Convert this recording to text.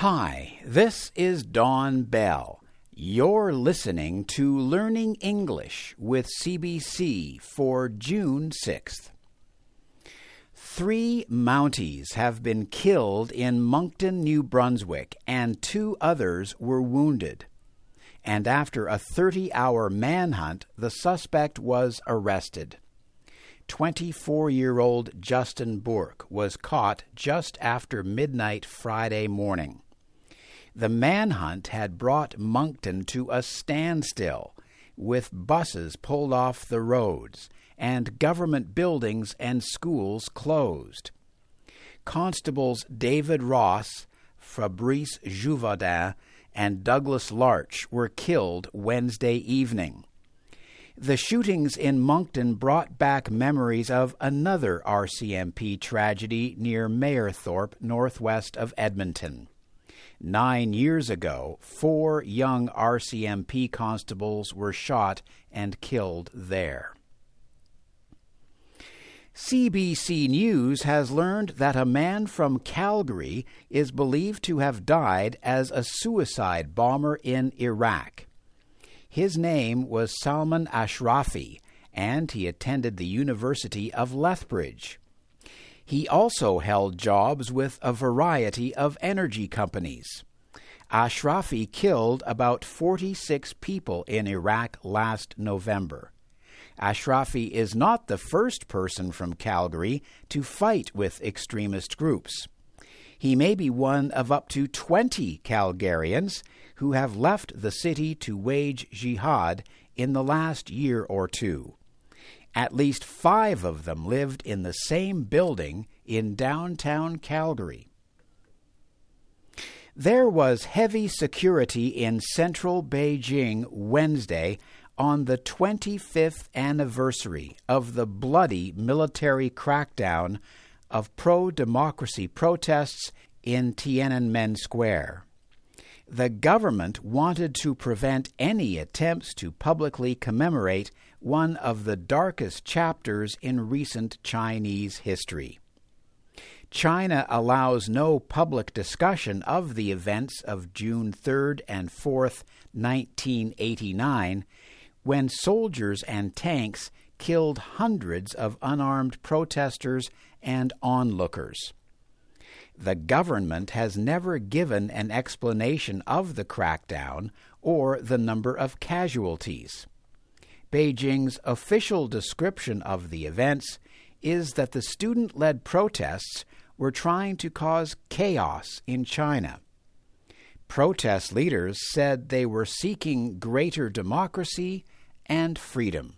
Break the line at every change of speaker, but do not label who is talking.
Hi, this is Don Bell. You're listening to Learning English with CBC for June 6th. Three Mounties have been killed in Moncton, New Brunswick, and two others were wounded. And after a 30 hour manhunt, the suspect was arrested. 24 year old Justin Bourque was caught just after midnight Friday morning. The manhunt had brought Moncton to a standstill, with buses pulled off the roads and government buildings and schools closed. Constables David Ross, Fabrice Gevaudan, and Douglas Larche were killed Wednesday evening. The shootings in Moncton brought back memories of another RCMP tragedy near Mayerthorpe, northwest of Edmonton. Nine years ago, four young RCMP constables were shot and killed there. CBC News has learned that a man from Calgary is believed to have died as a suicide bomber in Iraq. His name was Salman Ashrafi, and he attended the University of Lethbridge. He also held jobs with a variety of energy companies. Ashrafi killed about 46 people in Iraq last November. Ashrafi is not the first person from Calgary to fight with extremist groups. He may be one of up to 20 Calgarians who have left the city to wage jihad in the last year or two. At least five of them lived in the same building in downtown Calgary. There was heavy security in central Beijing Wednesday on the 25th anniversary of the bloody military crackdown of pro democracy protests in Tiananmen Square the government wanted to prevent any attempts to publicly commemorate one of the darkest chapters in recent Chinese history. China allows no public discussion of the events of June 3rd and 4th, 1989, when soldiers and tanks killed hundreds of unarmed protesters and onlookers. The government has never given an explanation of the crackdown or the number of casualties. Beijing's official description of the events is that the student led protests were trying to cause chaos in China. Protest leaders said they were seeking greater democracy and freedom.